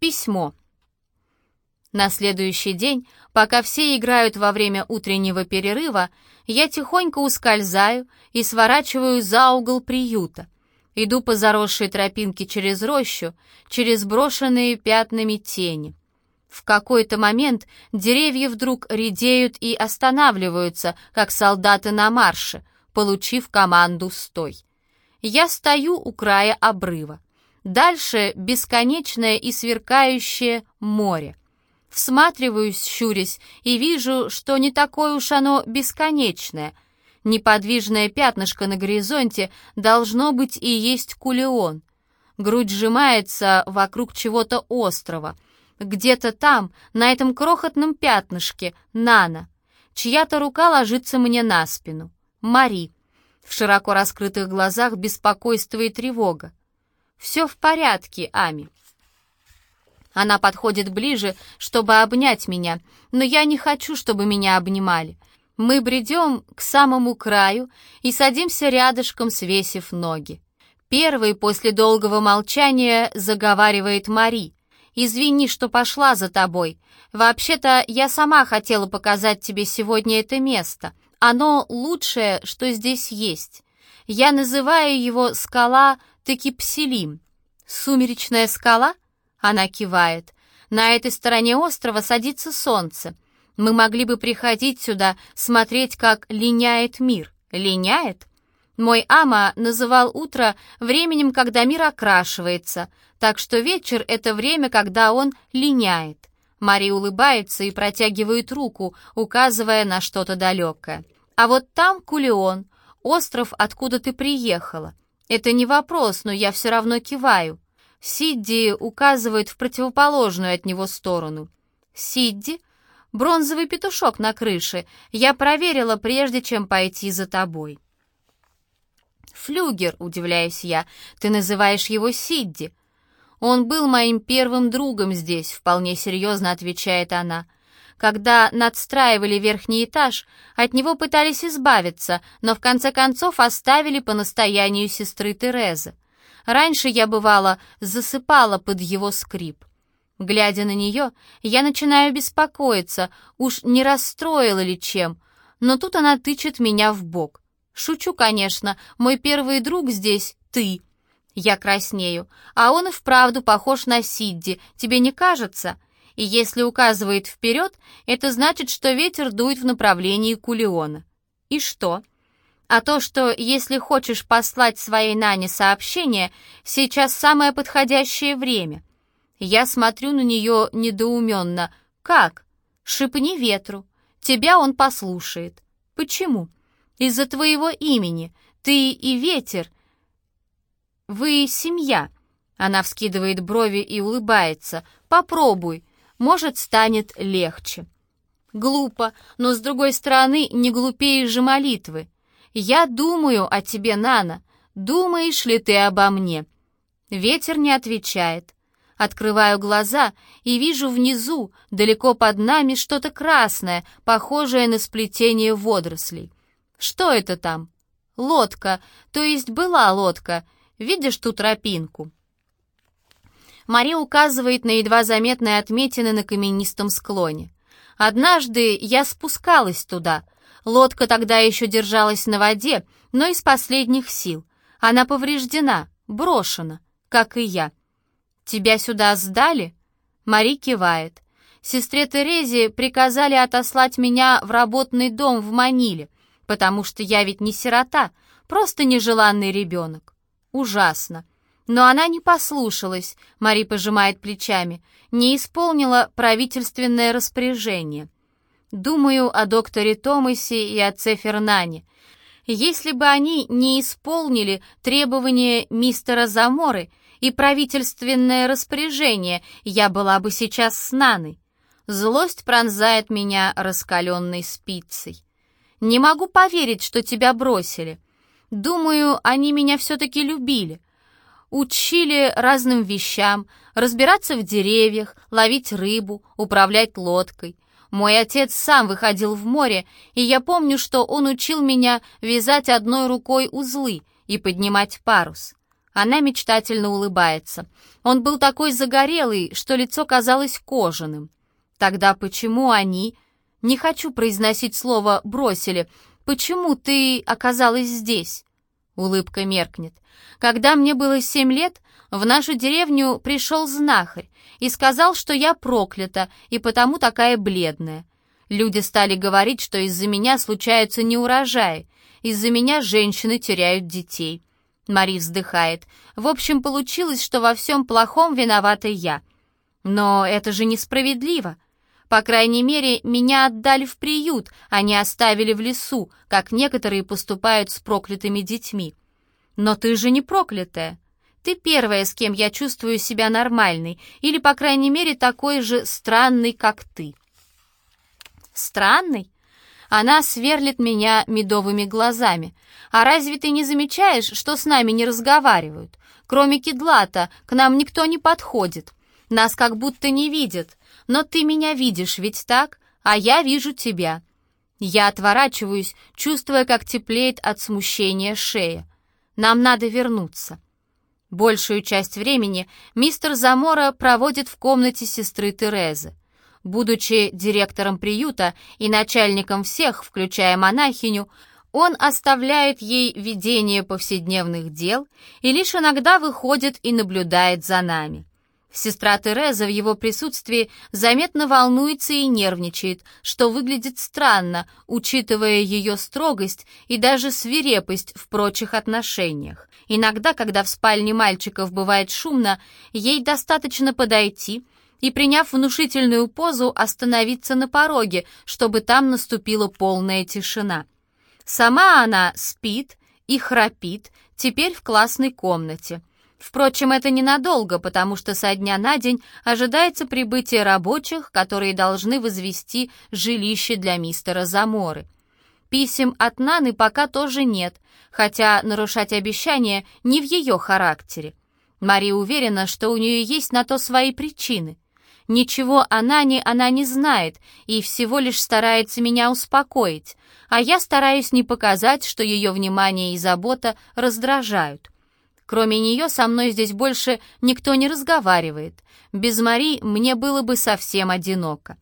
Письмо. На следующий день, пока все играют во время утреннего перерыва, я тихонько ускользаю и сворачиваю за угол приюта. Иду по заросшей тропинке через рощу, через брошенные пятнами тени. В какой-то момент деревья вдруг редеют и останавливаются, как солдаты на марше, получив команду «Стой!». Я стою у края обрыва. Дальше бесконечное и сверкающее море. Всматриваюсь, щурясь, и вижу, что не такое уж оно бесконечное. Неподвижное пятнышко на горизонте должно быть и есть кулеон. Грудь сжимается вокруг чего-то острого. Где-то там, на этом крохотном пятнышке, Нана. Чья-то рука ложится мне на спину. Мари. В широко раскрытых глазах беспокойство и тревога. «Все в порядке, Ами». Она подходит ближе, чтобы обнять меня, но я не хочу, чтобы меня обнимали. Мы бредем к самому краю и садимся рядышком, свесив ноги. Первый после долгого молчания заговаривает Мари. «Извини, что пошла за тобой. Вообще-то я сама хотела показать тебе сегодня это место. Оно лучшее, что здесь есть. Я называю его скала Текипсилим. Сумеречная скала? Она кивает. На этой стороне острова садится солнце. Мы могли бы приходить сюда, смотреть, как линяет мир. Линяет? Мой ама называл утро временем, когда мир окрашивается, так что вечер — это время, когда он линяет. Мари улыбается и протягивает руку, указывая на что-то далекое. А вот там Кулион, остров, откуда ты приехала. Это не вопрос, но я все равно киваю. Сидди указывает в противоположную от него сторону. Сидди? Бронзовый петушок на крыше. Я проверила, прежде чем пойти за тобой. Флюгер, удивляюсь я, ты называешь его Сидди. Он был моим первым другом здесь, вполне серьезно отвечает она. Когда надстраивали верхний этаж, от него пытались избавиться, но в конце концов оставили по настоянию сестры Терезы. Раньше я, бывало, засыпала под его скрип. Глядя на нее, я начинаю беспокоиться, уж не расстроила ли чем, но тут она тычет меня в бок. Шучу, конечно, мой первый друг здесь — ты. Я краснею, а он и вправду похож на Сидди, тебе не кажется?» И если указывает вперед, это значит, что ветер дует в направлении Кулиона. И что? А то, что если хочешь послать своей Нане сообщение, сейчас самое подходящее время. Я смотрю на нее недоуменно. Как? Шипни ветру. Тебя он послушает. Почему? Из-за твоего имени. Ты и ветер. Вы семья. Она вскидывает брови и улыбается. Попробуй может, станет легче. Глупо, но, с другой стороны, не глупее же молитвы. «Я думаю о тебе, Нана. Думаешь ли ты обо мне?» Ветер не отвечает. Открываю глаза и вижу внизу, далеко под нами, что-то красное, похожее на сплетение водорослей. Что это там? Лодка, то есть была лодка. Видишь ту тропинку? Мари указывает на едва заметные отметины на каменистом склоне. «Однажды я спускалась туда. Лодка тогда еще держалась на воде, но из последних сил. Она повреждена, брошена, как и я. Тебя сюда сдали?» Мари кивает. «Сестре Терезе приказали отослать меня в работный дом в Маниле, потому что я ведь не сирота, просто нежеланный ребенок. Ужасно. Но она не послушалась, Мари пожимает плечами, не исполнила правительственное распоряжение. Думаю о докторе Томасе и отце Фернане. Если бы они не исполнили требования мистера Заморы и правительственное распоряжение, я была бы сейчас с Наной. Злость пронзает меня раскаленной спицей. Не могу поверить, что тебя бросили. Думаю, они меня все-таки любили учили разным вещам, разбираться в деревьях, ловить рыбу, управлять лодкой. Мой отец сам выходил в море, и я помню, что он учил меня вязать одной рукой узлы и поднимать парус. Она мечтательно улыбается. Он был такой загорелый, что лицо казалось кожаным. Тогда почему они... Не хочу произносить слово «бросили». Почему ты оказалась здесь? Улыбка меркнет. Когда мне было семь лет, в нашу деревню пришел знахарь и сказал, что я проклята и потому такая бледная. Люди стали говорить, что из-за меня случаются неурожаи, из-за меня женщины теряют детей. Мари вздыхает. В общем, получилось, что во всем плохом виновата я. Но это же несправедливо. По крайней мере, меня отдали в приют, а не оставили в лесу, как некоторые поступают с проклятыми детьми. Но ты же не проклятая. Ты первая, с кем я чувствую себя нормальной, или, по крайней мере, такой же странный, как ты. Странный? Она сверлит меня медовыми глазами. «А разве ты не замечаешь, что с нами не разговаривают? Кроме Кедлата, к нам никто не подходит. Нас как будто не видят. Но ты меня видишь, ведь так? А я вижу тебя». Я отворачиваюсь, чувствуя, как теплеет от смущения шея. Нам надо вернуться. Большую часть времени мистер Замора проводит в комнате сестры Терезы. Будучи директором приюта и начальником всех, включая монахиню, он оставляет ей ведение повседневных дел и лишь иногда выходит и наблюдает за нами. Сестра Тереза в его присутствии заметно волнуется и нервничает, что выглядит странно, учитывая ее строгость и даже свирепость в прочих отношениях. Иногда, когда в спальне мальчиков бывает шумно, ей достаточно подойти – и, приняв внушительную позу, остановиться на пороге, чтобы там наступила полная тишина. Сама она спит и храпит, теперь в классной комнате. Впрочем, это ненадолго, потому что со дня на день ожидается прибытие рабочих, которые должны возвести жилище для мистера Заморы. Писем от Наны пока тоже нет, хотя нарушать обещания не в ее характере. Мария уверена, что у нее есть на то свои причины. Ничего о Нане она не знает и всего лишь старается меня успокоить, а я стараюсь не показать, что ее внимание и забота раздражают. Кроме нее со мной здесь больше никто не разговаривает. Без Мари мне было бы совсем одиноко.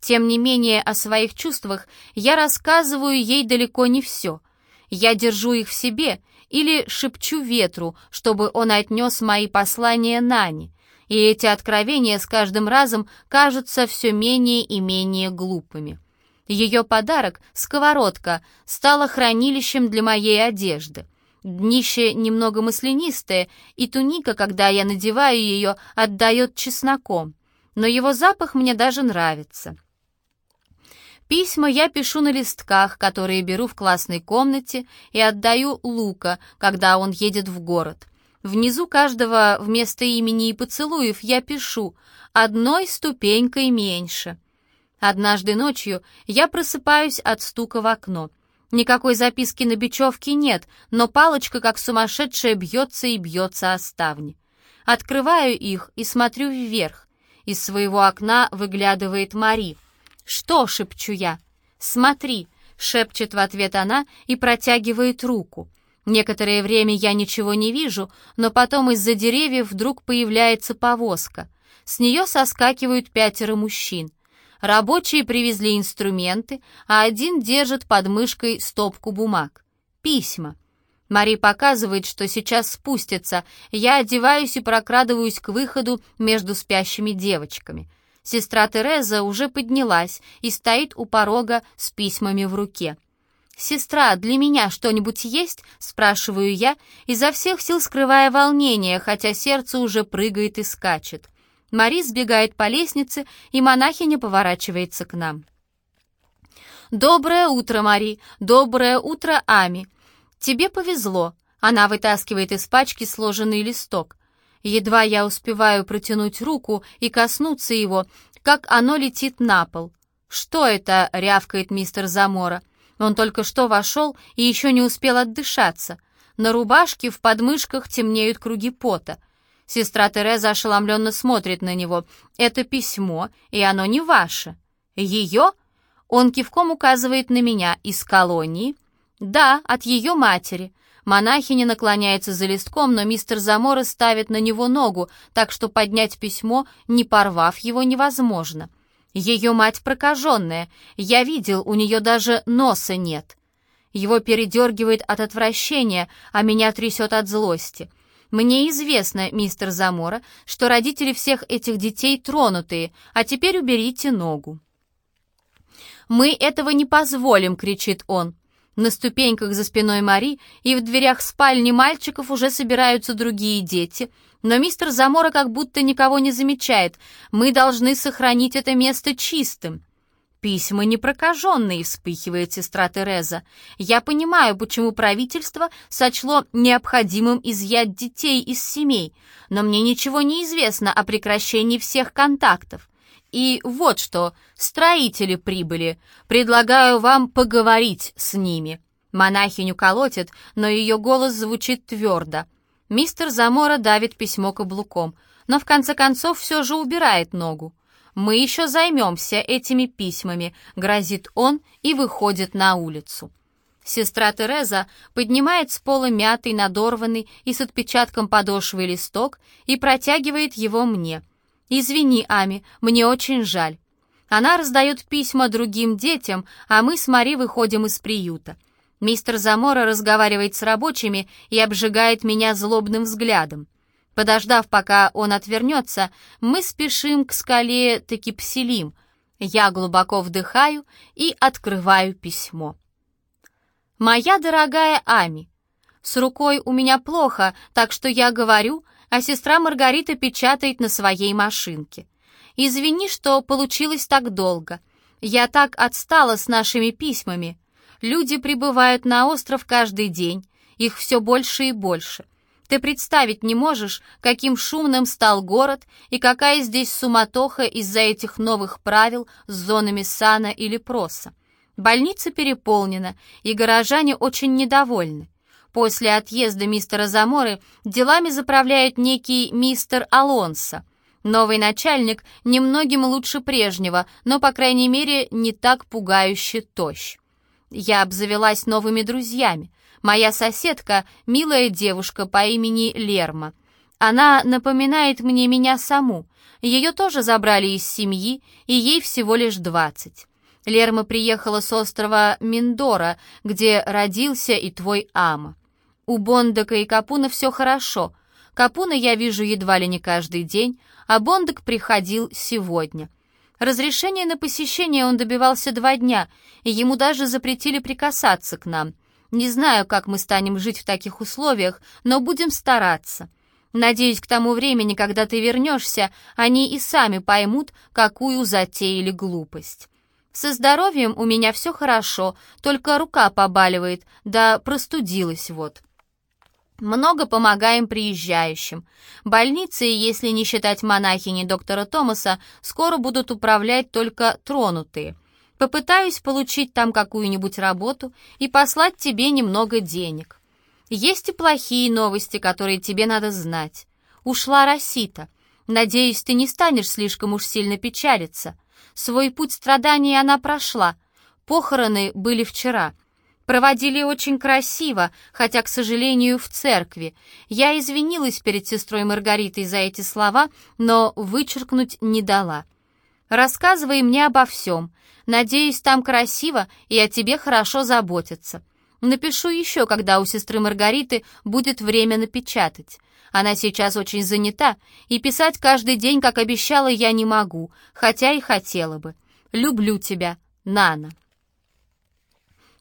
Тем не менее, о своих чувствах я рассказываю ей далеко не все. Я держу их в себе или шепчу ветру, чтобы он отнес мои послания Нане, и эти откровения с каждым разом кажутся все менее и менее глупыми. Ее подарок, сковородка, стала хранилищем для моей одежды. Днище немного маслянистое, и туника, когда я надеваю ее, отдает чесноком. Но его запах мне даже нравится. Письма я пишу на листках, которые беру в классной комнате и отдаю Лука, когда он едет в город. Внизу каждого вместо имени и поцелуев я пишу «одной ступенькой меньше». Однажды ночью я просыпаюсь от стука в окно. Никакой записки на бечевке нет, но палочка, как сумасшедшая, бьется и бьется о ставни. Открываю их и смотрю вверх. Из своего окна выглядывает Мари. «Что?» — шепчу я. «Смотри!» — шепчет в ответ она и протягивает руку. Некоторое время я ничего не вижу, но потом из-за деревьев вдруг появляется повозка. С нее соскакивают пятеро мужчин. Рабочие привезли инструменты, а один держит под мышкой стопку бумаг. Письма. Мари показывает, что сейчас спустится. Я одеваюсь и прокрадываюсь к выходу между спящими девочками. Сестра Тереза уже поднялась и стоит у порога с письмами в руке. «Сестра, для меня что-нибудь есть?» — спрашиваю я, изо всех сил скрывая волнение, хотя сердце уже прыгает и скачет. Мари сбегает по лестнице, и монахиня поворачивается к нам. «Доброе утро, Мари! Доброе утро, Ами! Тебе повезло!» Она вытаскивает из пачки сложенный листок. Едва я успеваю протянуть руку и коснуться его, как оно летит на пол. «Что это?» — рявкает мистер Замора. Он только что вошел и еще не успел отдышаться. На рубашке в подмышках темнеют круги пота. Сестра Тереза ошеломленно смотрит на него. «Это письмо, и оно не ваше». «Ее?» Он кивком указывает на меня из колонии. «Да, от ее матери. Монахиня наклоняется за листком, но мистер Замора ставит на него ногу, так что поднять письмо, не порвав его, невозможно. Ее мать прокаженная. Я видел, у нее даже носа нет. Его передергивает от отвращения, а меня трясет от злости. Мне известно, мистер Замора, что родители всех этих детей тронутые, а теперь уберите ногу. «Мы этого не позволим!» — кричит он. На ступеньках за спиной Мари и в дверях спальни мальчиков уже собираются другие дети, но мистер Замора как будто никого не замечает. Мы должны сохранить это место чистым. «Письма не прокаженные», — вспыхивает сестра Тереза. «Я понимаю, почему правительство сочло необходимым изъять детей из семей, но мне ничего не известно о прекращении всех контактов. И вот что, строители прибыли. Предлагаю вам поговорить с ними». Монахиню колотит, но ее голос звучит твердо. Мистер Замора давит письмо каблуком, но в конце концов все же убирает ногу. «Мы еще займемся этими письмами», — грозит он и выходит на улицу. Сестра Тереза поднимает с пола мятый, надорванный и с отпечатком подошвы листок и протягивает его мне — «Извини, Ами, мне очень жаль». Она раздает письма другим детям, а мы с Мари выходим из приюта. Мистер Замора разговаривает с рабочими и обжигает меня злобным взглядом. Подождав, пока он отвернется, мы спешим к скале Текипселим. Я глубоко вдыхаю и открываю письмо. «Моя дорогая Ами, с рукой у меня плохо, так что я говорю, а сестра Маргарита печатает на своей машинке. Извини, что получилось так долго. Я так отстала с нашими письмами. Люди прибывают на остров каждый день, их все больше и больше. Ты представить не можешь, каким шумным стал город и какая здесь суматоха из-за этих новых правил с зонами сана или проса. Больница переполнена, и горожане очень недовольны. После отъезда мистера Заморы делами заправляет некий мистер Алонсо. Новый начальник немногим лучше прежнего, но, по крайней мере, не так пугающе тощ. Я обзавелась новыми друзьями. Моя соседка — милая девушка по имени Лерма. Она напоминает мне меня саму. Ее тоже забрали из семьи, и ей всего лишь двадцать. Лерма приехала с острова Миндора, где родился и твой Ама. У Бондака и Капуна все хорошо. Капуна я вижу едва ли не каждый день, а Бондак приходил сегодня. Разрешение на посещение он добивался два дня, и ему даже запретили прикасаться к нам. Не знаю, как мы станем жить в таких условиях, но будем стараться. Надеюсь, к тому времени, когда ты вернешься, они и сами поймут, какую затеяли глупость. Со здоровьем у меня все хорошо, только рука побаливает, да простудилась вот. Много помогаем приезжающим. Больницы, если не считать монахини доктора Томаса, скоро будут управлять только тронутые. Попытаюсь получить там какую-нибудь работу и послать тебе немного денег. Есть и плохие новости, которые тебе надо знать. Ушла Росита. Надеюсь, ты не станешь слишком уж сильно печалиться. Свой путь страданий она прошла. Похороны были вчера — Проводили очень красиво, хотя, к сожалению, в церкви. Я извинилась перед сестрой Маргаритой за эти слова, но вычеркнуть не дала. Рассказывай мне обо всем. Надеюсь, там красиво и о тебе хорошо заботятся. Напишу еще, когда у сестры Маргариты будет время напечатать. Она сейчас очень занята, и писать каждый день, как обещала, я не могу, хотя и хотела бы. Люблю тебя, Нана.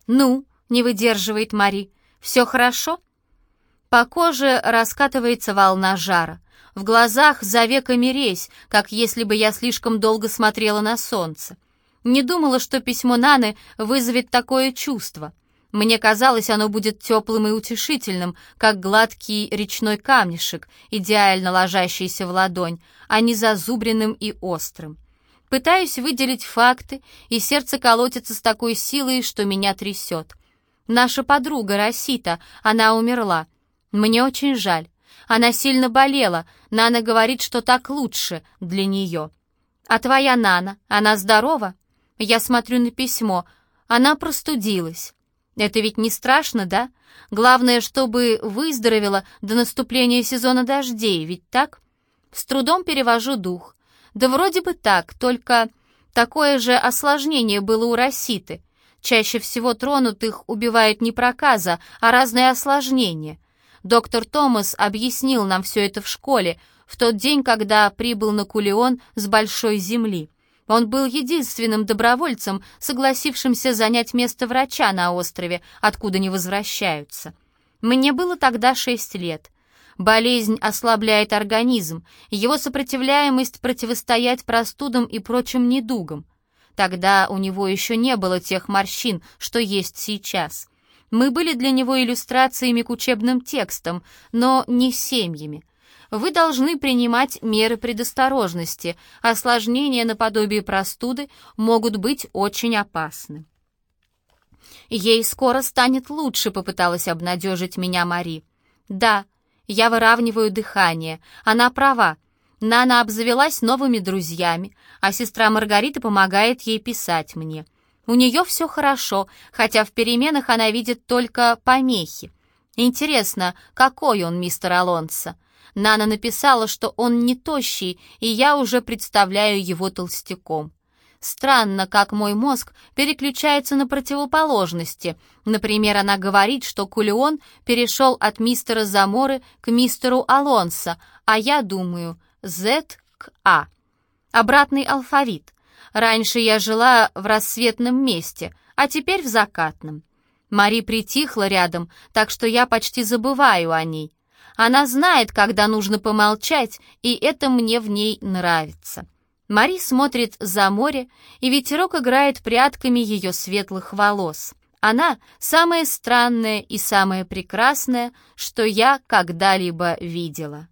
Ну, не выдерживает Мари. «Все хорошо?» По коже раскатывается волна жара. В глазах за веками резь, как если бы я слишком долго смотрела на солнце. Не думала, что письмо Наны вызовет такое чувство. Мне казалось, оно будет теплым и утешительным, как гладкий речной камешек, идеально ложащийся в ладонь, а не зазубренным и острым. Пытаюсь выделить факты, и сердце колотится с такой силой, что меня трясет. Наша подруга Росита, она умерла. Мне очень жаль. Она сильно болела. Нана говорит, что так лучше для нее. А твоя Нана, она здорова? Я смотрю на письмо. Она простудилась. Это ведь не страшно, да? Главное, чтобы выздоровела до наступления сезона дождей, ведь так? С трудом перевожу дух. Да вроде бы так, только такое же осложнение было у Роситы. Чаще всего тронутых убивают не проказа, а разные осложнения. Доктор Томас объяснил нам все это в школе, в тот день, когда прибыл на Кулион с большой земли. Он был единственным добровольцем, согласившимся занять место врача на острове, откуда не возвращаются. Мне было тогда шесть лет. Болезнь ослабляет организм, его сопротивляемость противостоять простудам и прочим недугам. Тогда у него еще не было тех морщин, что есть сейчас. Мы были для него иллюстрациями к учебным текстам, но не семьями. Вы должны принимать меры предосторожности, осложнения наподобие простуды могут быть очень опасны. «Ей скоро станет лучше», — попыталась обнадежить меня Мари. «Да, я выравниваю дыхание. Она права. Нана обзавелась новыми друзьями, а сестра Маргарита помогает ей писать мне. У нее все хорошо, хотя в переменах она видит только помехи. Интересно, какой он, мистер Алонсо? Нана написала, что он не тощий, и я уже представляю его толстяком. Странно, как мой мозг переключается на противоположности. Например, она говорит, что Кулион перешел от мистера Заморы к мистеру Алонсо, а я думаю Z к А. Обратный алфавит. Раньше я жила в рассветном месте, а теперь в закатном. Мари притихла рядом, так что я почти забываю о ней. Она знает, когда нужно помолчать, и это мне в ней нравится. Мари смотрит за море, и ветерок играет прядками ее светлых волос. Она самая странная и самая прекрасная, что я когда-либо видела.